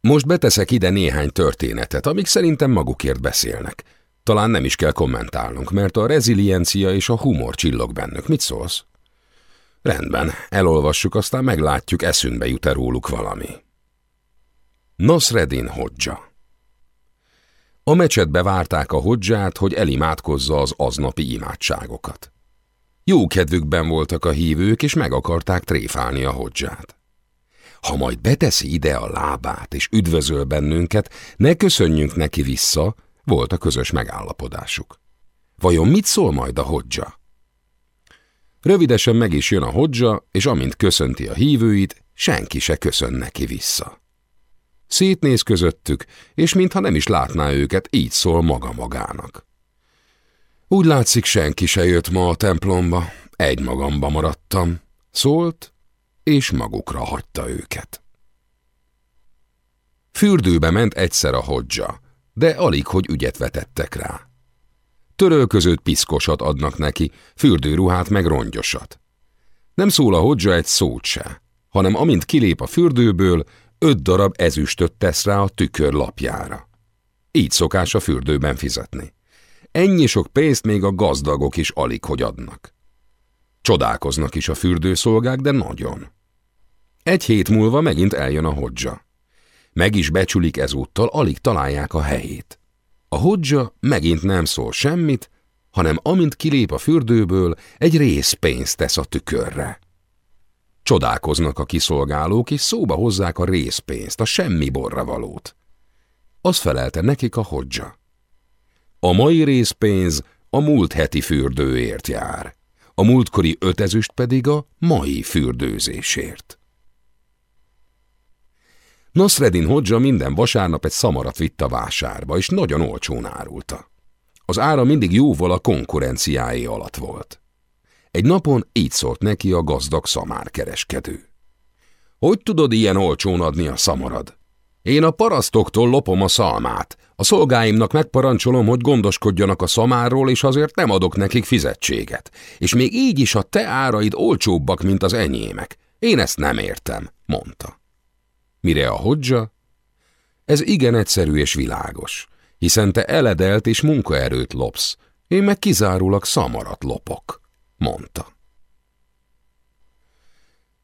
Most beteszek ide néhány történetet, amik szerintem magukért beszélnek. Talán nem is kell kommentálnunk, mert a reziliencia és a humor csillog bennük. Mit szólsz? Rendben, elolvassuk, aztán meglátjuk, eszünkbe jut-e róluk valami. Nasreddin Hodzsa A mecsetbe várták a hodzsát, hogy elimádkozza az aznapi imádságokat. Jó kedvükben voltak a hívők, és meg akarták tréfálni a hodzsát. Ha majd beteszi ide a lábát, és üdvözöl bennünket, ne köszönjünk neki vissza, volt a közös megállapodásuk. Vajon mit szól majd a hodzsa? Rövidesen meg is jön a hodzsa, és amint köszönti a hívőit, senki se köszön neki vissza. Szétnéz közöttük, és mintha nem is látná őket, így szól maga magának. Úgy látszik, senki se jött ma a templomba, egymagamba maradtam, szólt, és magukra hagyta őket. Fürdőbe ment egyszer a hodzsa, de alig, hogy ügyet vetettek rá. Törölközőt piszkosat adnak neki, fürdőruhát meg rongyosat. Nem szól a hodzsa egy szót se, hanem amint kilép a fürdőből, öt darab ezüstöt tesz rá a tükör lapjára. Így szokás a fürdőben fizetni. Ennyi sok pénzt még a gazdagok is alig hogy adnak. Csodálkoznak is a fürdőszolgák, de nagyon. Egy hét múlva megint eljön a hodzsa. Meg is becsülik ezúttal, alig találják a helyét. A hodzsa megint nem szól semmit, hanem amint kilép a fürdőből, egy rész pénzt tesz a tükörre. Csodálkoznak a kiszolgálók, és szóba hozzák a részpénzt, a semmi borra valót. Az felelte nekik a hodzsa. A mai részpénz a múlt heti fürdőért jár, a múltkori ötezüst pedig a mai fürdőzésért. Nasreddin Hodzsa minden vasárnap egy szamarat vitt a vásárba, és nagyon olcsón árulta. Az ára mindig jóval a konkurenciáé alatt volt. Egy napon így szólt neki a gazdag szamárkereskedő. Hogy tudod ilyen olcsón adni a szamarad? Én a parasztoktól lopom a szalmát. A szolgáimnak megparancsolom, hogy gondoskodjanak a szamárról, és azért nem adok nekik fizetséget. És még így is a te áraid olcsóbbak, mint az enyémek. Én ezt nem értem, mondta. Mire a hodzsa? Ez igen egyszerű és világos, hiszen te eledelt és munkaerőt lopsz, én meg kizárólag szamarat lopok, mondta.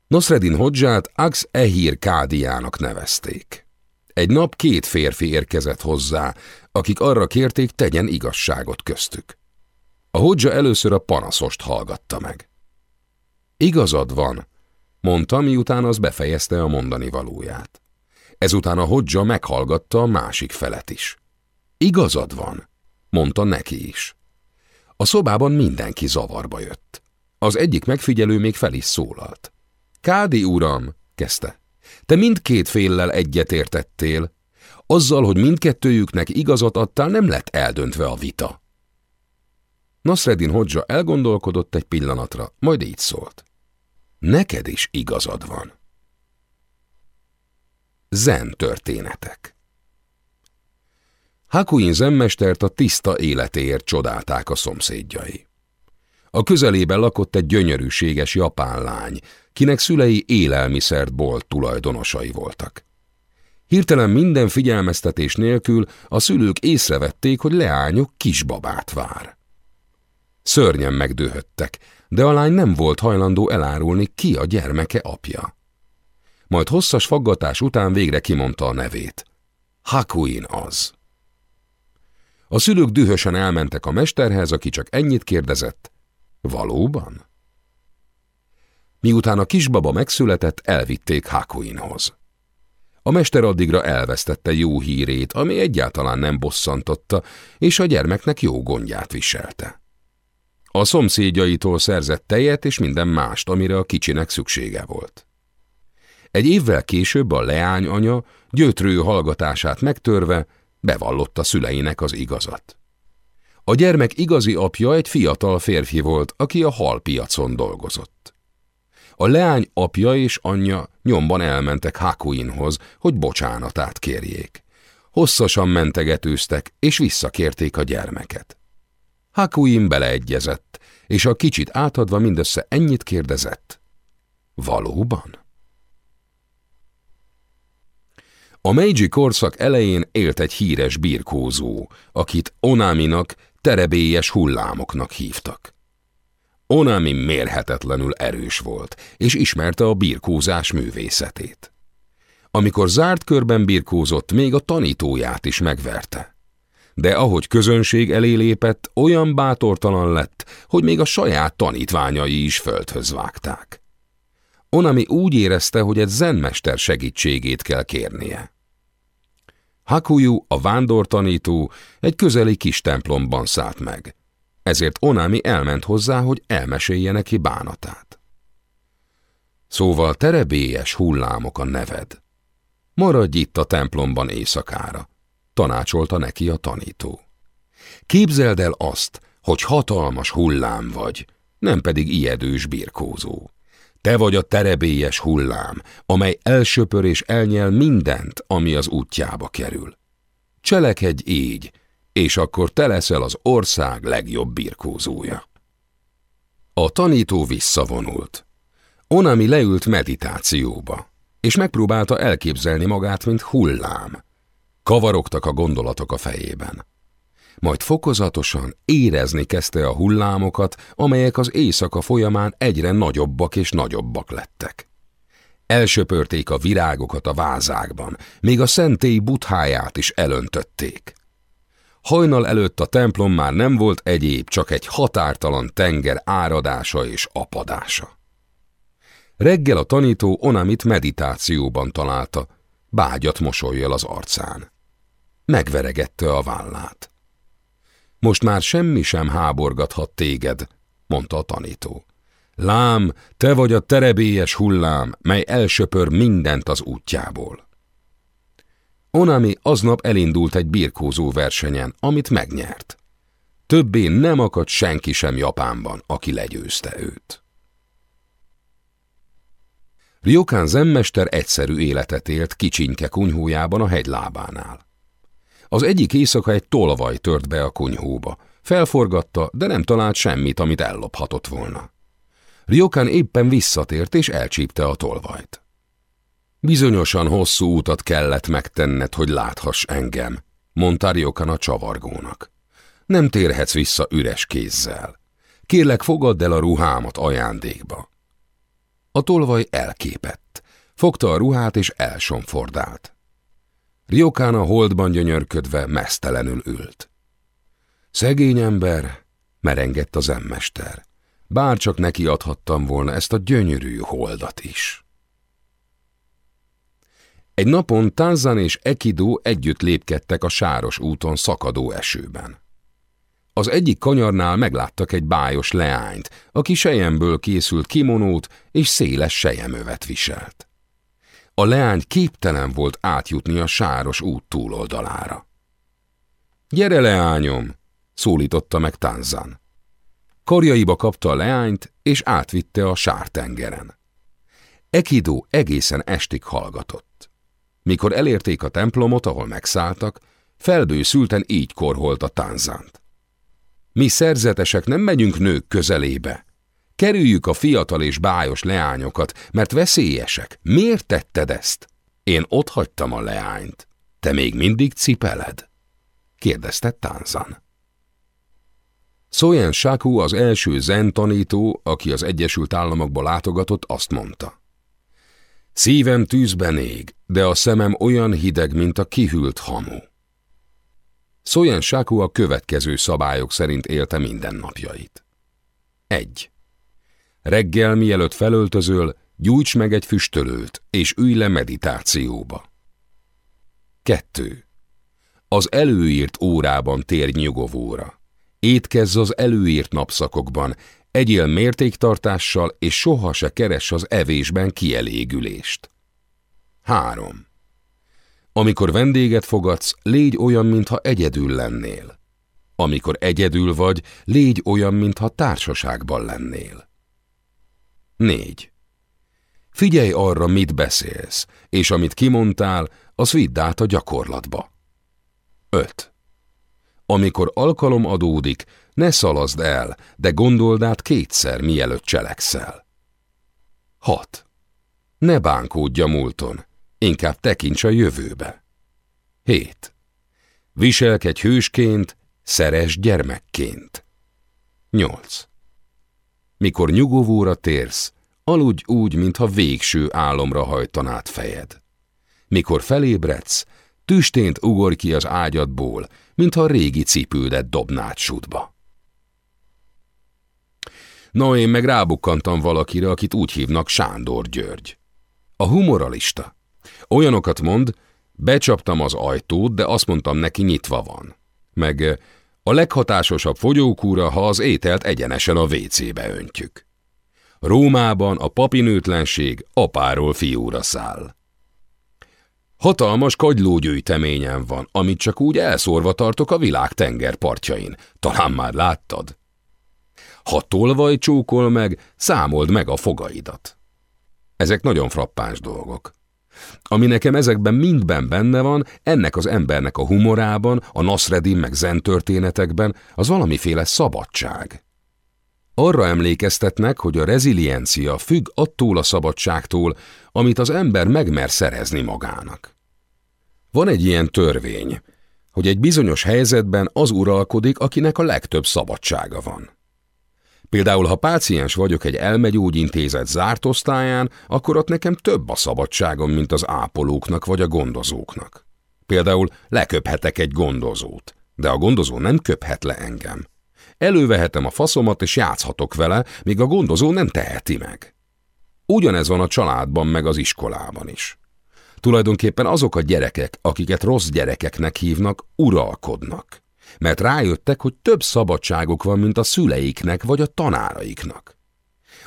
Nosredin Hodzsát Ax Ehir Kádiának nevezték. Egy nap két férfi érkezett hozzá, akik arra kérték, tegyen igazságot köztük. A hodzsa először a panaszost hallgatta meg. Igazad van, mondta, miután az befejezte a mondani valóját. Ezután a hodzsa meghallgatta a másik felet is. Igazad van, mondta neki is. A szobában mindenki zavarba jött. Az egyik megfigyelő még fel is szólalt. Kádi uram, kezdte, te mindkét féllel egyetértettél. Azzal, hogy mindkettőjüknek igazat adtál, nem lett eldöntve a vita. Nasreddin Hodzsa elgondolkodott egy pillanatra, majd így szólt. Neked is igazad van. Zen történetek Hakuin zenmestert a tiszta életéért csodálták a szomszédjai. A közelében lakott egy gyönyörűséges japán lány, kinek szülei élelmiszert bolt tulajdonosai voltak. Hirtelen minden figyelmeztetés nélkül a szülők észrevették, hogy leányok kisbabát vár. Szörnyen megdőhöttek, de a lány nem volt hajlandó elárulni, ki a gyermeke apja. Majd hosszas faggatás után végre kimondta a nevét. Hakuin az. A szülők dühösen elmentek a mesterhez, aki csak ennyit kérdezett. Valóban? Miután a kisbaba megszületett, elvitték Hakuinhoz. A mester addigra elvesztette jó hírét, ami egyáltalán nem bosszantotta, és a gyermeknek jó gondját viselte. A szomszédjaitól szerzett tejet és minden mást, amire a kicsinek szüksége volt. Egy évvel később a leány anya gyötrő hallgatását megtörve bevallotta szüleinek az igazat. A gyermek igazi apja egy fiatal férfi volt, aki a halpiacon dolgozott. A leány apja és anyja nyomban elmentek Hakuinhoz, hogy bocsánatát kérjék. Hosszasan mentegetőztek, és visszakérték a gyermeket. Hakuin beleegyezett, és a kicsit átadva mindössze ennyit kérdezett. Valóban? A Meiji korszak elején élt egy híres birkózó, akit Onaminak terebélyes hullámoknak hívtak. Onami mérhetetlenül erős volt, és ismerte a birkózás művészetét. Amikor zárt körben birkózott, még a tanítóját is megverte. De ahogy közönség elé lépett, olyan bátortalan lett, hogy még a saját tanítványai is földhöz vágták. Onami úgy érezte, hogy egy zenmester segítségét kell kérnie. Hakuyu, a vándortanító, egy közeli kis templomban szállt meg. Ezért Onami elment hozzá, hogy elmesélje neki bánatát. Szóval terebélyes hullámok a neved. Maradj itt a templomban éjszakára, tanácsolta neki a tanító. Képzeld el azt, hogy hatalmas hullám vagy, nem pedig ijedős birkózó. Te vagy a terebélyes hullám, amely elsöpör és elnyel mindent, ami az útjába kerül. Cselekedj így, és akkor te leszel az ország legjobb birkózója. A tanító visszavonult. Onami leült meditációba, és megpróbálta elképzelni magát, mint hullám. Kavarogtak a gondolatok a fejében majd fokozatosan érezni kezdte a hullámokat, amelyek az éjszaka folyamán egyre nagyobbak és nagyobbak lettek. Elsöpörték a virágokat a vázákban, még a szentély butháját is elöntötték. Hajnal előtt a templom már nem volt egyéb, csak egy határtalan tenger áradása és apadása. Reggel a tanító Onamit meditációban találta, bágyat mosolyjal az arcán. Megveregette a vállát. Most már semmi sem háborgathat téged, mondta a tanító. Lám, te vagy a terebélyes hullám, mely elsöpör mindent az útjából. Onami aznap elindult egy birkózó versenyen, amit megnyert. Többé nem akadt senki sem Japánban, aki legyőzte őt. Ryokán zemmester egyszerű életet élt kicsinke kunyhójában a hegylábánál. Az egyik éjszaka egy tolvaj tört be a kunyhóba. Felforgatta, de nem talált semmit, amit ellophatott volna. Ryokán éppen visszatért és elcsípte a tolvajt. Bizonyosan hosszú utat kellett megtenned, hogy láthass engem, mondta Ryokán a csavargónak. Nem térhetsz vissza üres kézzel. Kérlek, fogadd el a ruhámat ajándékba. A tolvaj elképett. Fogta a ruhát és elsomfordált. Riokán a holdban gyönyörködve mesztelenül ült. Szegény ember, merengett az emmester. Bár csak neki adhattam volna ezt a gyönyörű holdat is. Egy napon Tánzan és Ekido együtt lépkedtek a sáros úton szakadó esőben. Az egyik kanyarnál megláttak egy bájos leányt, aki sejemből készült kimonót és széles sejemövet viselt. A leány képtelen volt átjutni a sáros út túloldalára. Gyere, leányom! szólította meg Tanzan. Karjaiba kapta a leányt, és átvitte a sártengeren. Ekido egészen estig hallgatott. Mikor elérték a templomot, ahol megszálltak, felbőszülten így korholt a Tanzant. Mi szerzetesek nem megyünk nők közelébe, Kerüljük a fiatal és bájos leányokat, mert veszélyesek. Miért tetted ezt? Én ott hagytam a leányt. Te még mindig cipeled? kérdezte Tánzan. Szójen Sáku az első zen tanító, aki az Egyesült Államokba látogatott, azt mondta. Szívem tűzben ég, de a szemem olyan hideg, mint a kihűlt hamu. Szójen Sáku a következő szabályok szerint élte mindennapjait. 1. Reggel, mielőtt felöltözöl, gyújts meg egy füstölőt, és ülj le meditációba. 2. Az előírt órában térj nyugovóra. Étkezz az előírt napszakokban, egyél mértéktartással, és soha se keres az evésben kielégülést. 3. Amikor vendéget fogadsz, légy olyan, mintha egyedül lennél. Amikor egyedül vagy, légy olyan, mintha társaságban lennél. 4. Figyelj arra, mit beszélsz, és amit kimondtál, az vidd át a gyakorlatba. 5. Amikor alkalom adódik, ne szalazd el, de gondold át kétszer, mielőtt cselekszel. 6. Ne bánkódj a múlton. Inkább tekints a jövőbe. 7. Viselkedj hősként, szeres gyermekként. 8. Mikor nyugovóra térsz, aludj úgy, mintha végső álomra hajtanád fejed. Mikor felébredsz, tüstént ugorj ki az ágyadból, mintha a régi cipődet dobnád sútba. Na, én meg rábukkantam valakire, akit úgy hívnak Sándor György. A humoralista. Olyanokat mond, becsaptam az ajtót, de azt mondtam neki nyitva van. Meg a leghatásosabb fogyókúra, ha az ételt egyenesen a WC-be öntjük. Rómában a papinőtlenség apáról fiúra száll. Hatalmas kagylógyűjteményem van, amit csak úgy elszórva tartok a világ tengerpartjain. Talán már láttad? Ha tolvaj csókol meg, számold meg a fogaidat. Ezek nagyon frappáns dolgok. Ami nekem ezekben mindben benne van, ennek az embernek a humorában, a Nasreddin meg zen történetekben, az valamiféle szabadság. Arra emlékeztetnek, hogy a reziliencia függ attól a szabadságtól, amit az ember megmer szerezni magának. Van egy ilyen törvény, hogy egy bizonyos helyzetben az uralkodik, akinek a legtöbb szabadsága van. Például, ha páciens vagyok egy elmegyógyintézet zárt osztályán, akkor ott nekem több a szabadságom, mint az ápolóknak vagy a gondozóknak. Például leköphetek egy gondozót, de a gondozó nem köphet le engem. Elővehetem a faszomat és játszhatok vele, míg a gondozó nem teheti meg. Ugyanez van a családban meg az iskolában is. Tulajdonképpen azok a gyerekek, akiket rossz gyerekeknek hívnak, uralkodnak mert rájöttek, hogy több szabadságuk van, mint a szüleiknek vagy a tanáraiknak.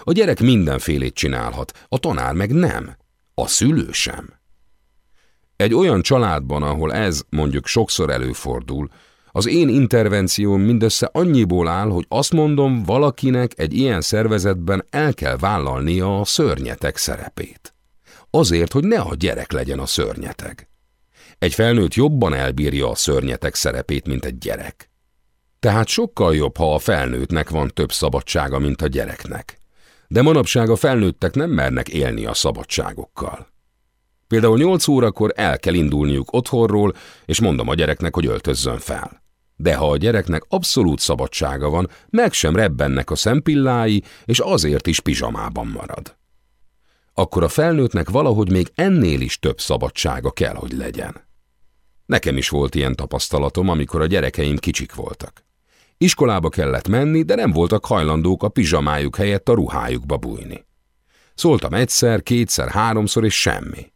A gyerek mindenfélét csinálhat, a tanár meg nem, a szülő sem. Egy olyan családban, ahol ez mondjuk sokszor előfordul, az én intervencióm mindössze annyiból áll, hogy azt mondom, valakinek egy ilyen szervezetben el kell vállalnia a szörnyetek szerepét. Azért, hogy ne a gyerek legyen a szörnyeteg. Egy felnőtt jobban elbírja a szörnyetek szerepét, mint egy gyerek. Tehát sokkal jobb, ha a felnőttnek van több szabadsága, mint a gyereknek. De manapság a felnőttek nem mernek élni a szabadságokkal. Például nyolc órakor el kell indulniuk otthonról, és mondom a gyereknek, hogy öltözzön fel. De ha a gyereknek abszolút szabadsága van, meg sem rebbennek a szempillái, és azért is pizsamában marad. Akkor a felnőttnek valahogy még ennél is több szabadsága kell, hogy legyen. Nekem is volt ilyen tapasztalatom, amikor a gyerekeim kicsik voltak. Iskolába kellett menni, de nem voltak hajlandók a pizsamájuk helyett a ruhájukba bújni. Szóltam egyszer, kétszer, háromszor, és semmi.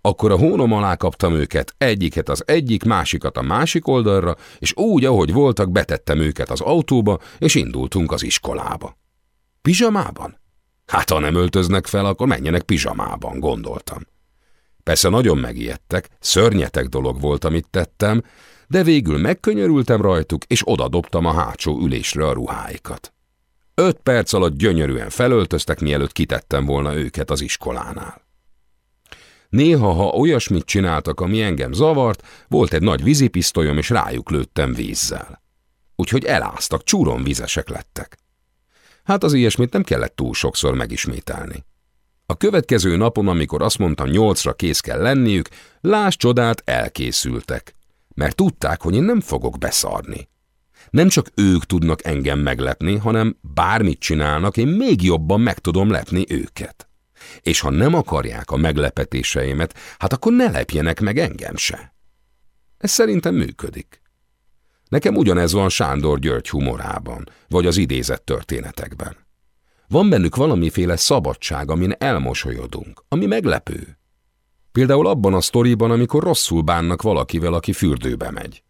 Akkor a hónom alá kaptam őket, egyiket az egyik, másikat a másik oldalra, és úgy, ahogy voltak, betettem őket az autóba, és indultunk az iskolába. Pizsamában? Hát, ha nem öltöznek fel, akkor menjenek pizsamában, gondoltam. Persze nagyon megijedtek, szörnyetek dolog volt, amit tettem, de végül megkönyörültem rajtuk, és odadobtam a hátsó ülésre a ruháikat. Öt perc alatt gyönyörűen felöltöztek, mielőtt kitettem volna őket az iskolánál. Néha, ha olyasmit csináltak, ami engem zavart, volt egy nagy vízipisztolyom, és rájuk lőttem vízzel. Úgyhogy eláztak, csúron vizesek lettek. Hát az ilyesmit nem kellett túl sokszor megismételni. A következő napon, amikor azt mondtam, nyolcra kész kell lenniük, láss csodát, elkészültek. Mert tudták, hogy én nem fogok beszarni. Nem csak ők tudnak engem meglepni, hanem bármit csinálnak, én még jobban meg tudom lepni őket. És ha nem akarják a meglepetéseimet, hát akkor ne lepjenek meg engem se. Ez szerintem működik. Nekem ugyanez van Sándor György humorában, vagy az idézett történetekben. Van bennük valamiféle szabadság, amin elmosolyodunk, ami meglepő. Például abban a sztoriban, amikor rosszul bánnak valakivel, aki fürdőbe megy.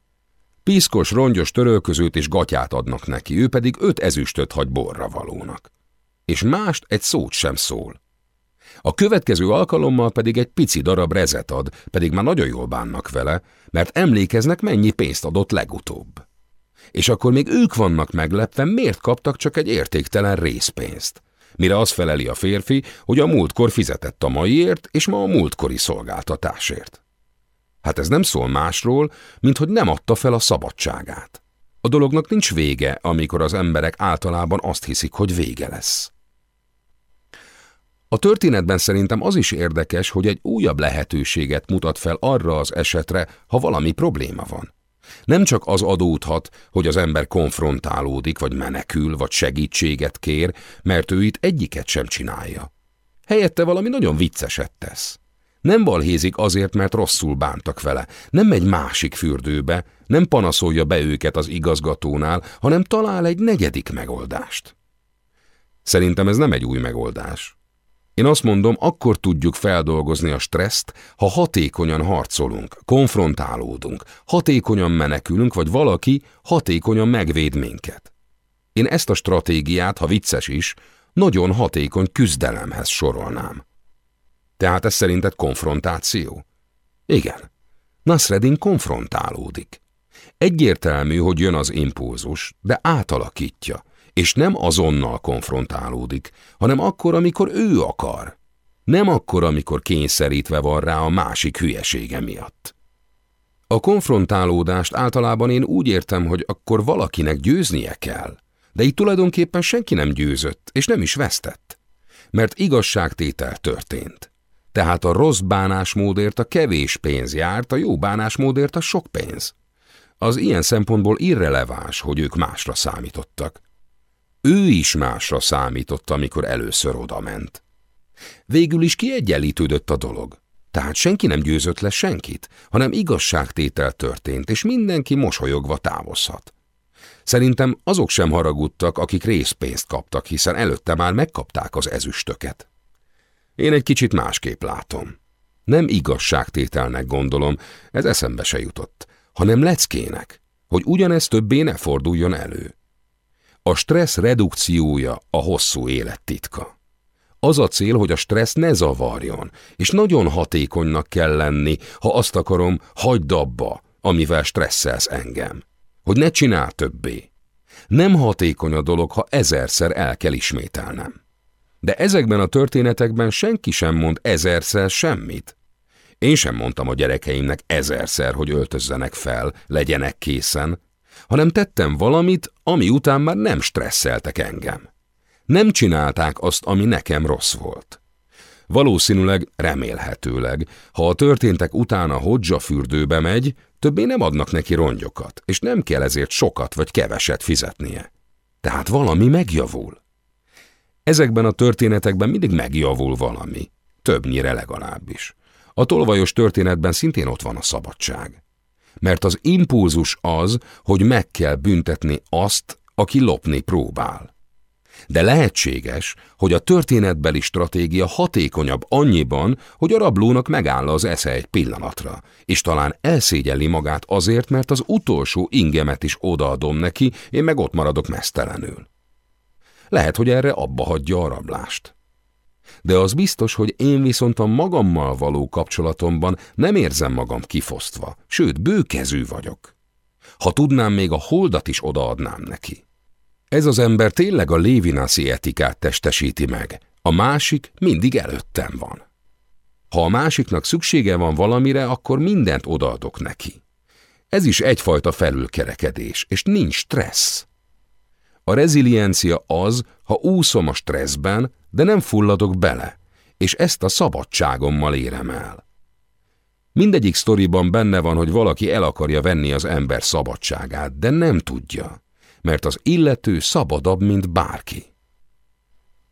Piszkos, rongyos törölközőt és gatyát adnak neki, ő pedig öt ezüstöt hagy borra valónak. És mást egy szót sem szól. A következő alkalommal pedig egy pici darab rezet ad, pedig már nagyon jól bánnak vele, mert emlékeznek, mennyi pénzt adott legutóbb és akkor még ők vannak meglepve, miért kaptak csak egy értéktelen részpénzt. Mire az feleli a férfi, hogy a múltkor fizetett a maiért, és ma a múltkori szolgáltatásért. Hát ez nem szól másról, mint hogy nem adta fel a szabadságát. A dolognak nincs vége, amikor az emberek általában azt hiszik, hogy vége lesz. A történetben szerintem az is érdekes, hogy egy újabb lehetőséget mutat fel arra az esetre, ha valami probléma van. Nem csak az adódhat, hogy az ember konfrontálódik, vagy menekül, vagy segítséget kér, mert ő itt egyiket sem csinálja. Helyette valami nagyon vicceset tesz. Nem balhézik azért, mert rosszul bántak vele, nem megy másik fürdőbe, nem panaszolja be őket az igazgatónál, hanem talál egy negyedik megoldást. Szerintem ez nem egy új megoldás. Én azt mondom, akkor tudjuk feldolgozni a stresszt, ha hatékonyan harcolunk, konfrontálódunk, hatékonyan menekülünk, vagy valaki hatékonyan megvéd minket. Én ezt a stratégiát, ha vicces is, nagyon hatékony küzdelemhez sorolnám. Tehát ez szerinted konfrontáció? Igen. Nasreddin konfrontálódik. Egyértelmű, hogy jön az impulzus, de átalakítja, és nem azonnal konfrontálódik, hanem akkor, amikor ő akar. Nem akkor, amikor kényszerítve van rá a másik hülyesége miatt. A konfrontálódást általában én úgy értem, hogy akkor valakinek győznie kell, de itt tulajdonképpen senki nem győzött, és nem is vesztett. Mert igazságtétel történt. Tehát a rossz bánásmódért a kevés pénz járt, a jó bánásmódért a sok pénz. Az ilyen szempontból irreleváns, hogy ők másra számítottak. Ő is másra számított, amikor először odament. Végül is kiegyenlítődött a dolog. Tehát senki nem győzött le senkit, hanem igazságtétel történt, és mindenki mosolyogva távozhat. Szerintem azok sem haragudtak, akik részpénzt kaptak, hiszen előtte már megkapták az ezüstöket. Én egy kicsit másképp látom. Nem igazságtételnek gondolom, ez eszembe se jutott, hanem leckének, hogy ugyanez többé ne forduljon elő. A stressz redukciója a hosszú élet titka. Az a cél, hogy a stressz ne zavarjon, és nagyon hatékonynak kell lenni, ha azt akarom, hagyd abba, amivel stresszelsz engem. Hogy ne csinál többé. Nem hatékony a dolog, ha ezerszer el kell ismételnem. De ezekben a történetekben senki sem mond ezerszer semmit. Én sem mondtam a gyerekeimnek ezerszer, hogy öltözzenek fel, legyenek készen, hanem tettem valamit, ami után már nem stresszeltek engem. Nem csinálták azt, ami nekem rossz volt. Valószínűleg, remélhetőleg, ha a történtek után a hodzsa fürdőbe megy, többé nem adnak neki rongyokat, és nem kell ezért sokat vagy keveset fizetnie. Tehát valami megjavul. Ezekben a történetekben mindig megjavul valami, többnyire legalábbis. A tolvajos történetben szintén ott van a szabadság. Mert az impulzus az, hogy meg kell büntetni azt, aki lopni próbál. De lehetséges, hogy a történetbeli stratégia hatékonyabb annyiban, hogy a rablónak megáll az esze egy pillanatra, és talán elszégyelli magát azért, mert az utolsó ingemet is odaadom neki, én meg ott maradok mesztelenül. Lehet, hogy erre abba hagyja a rablást. De az biztos, hogy én viszont a magammal való kapcsolatomban nem érzem magam kifosztva, sőt, bőkezű vagyok. Ha tudnám, még a holdat is odaadnám neki. Ez az ember tényleg a lévinászi etikát testesíti meg, a másik mindig előttem van. Ha a másiknak szüksége van valamire, akkor mindent odaadok neki. Ez is egyfajta felülkerekedés, és nincs stressz. A reziliencia az, ha úszom a stresszben, de nem fulladok bele, és ezt a szabadságommal érem el. Mindegyik sztoriban benne van, hogy valaki el akarja venni az ember szabadságát, de nem tudja, mert az illető szabadabb, mint bárki.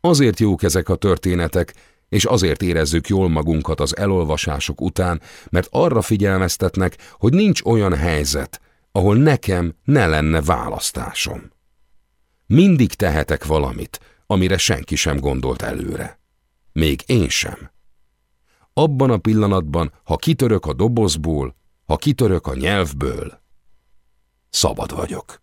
Azért jók ezek a történetek, és azért érezzük jól magunkat az elolvasások után, mert arra figyelmeztetnek, hogy nincs olyan helyzet, ahol nekem ne lenne választásom. Mindig tehetek valamit, amire senki sem gondolt előre. Még én sem. Abban a pillanatban, ha kitörök a dobozból, ha kitörök a nyelvből, szabad vagyok.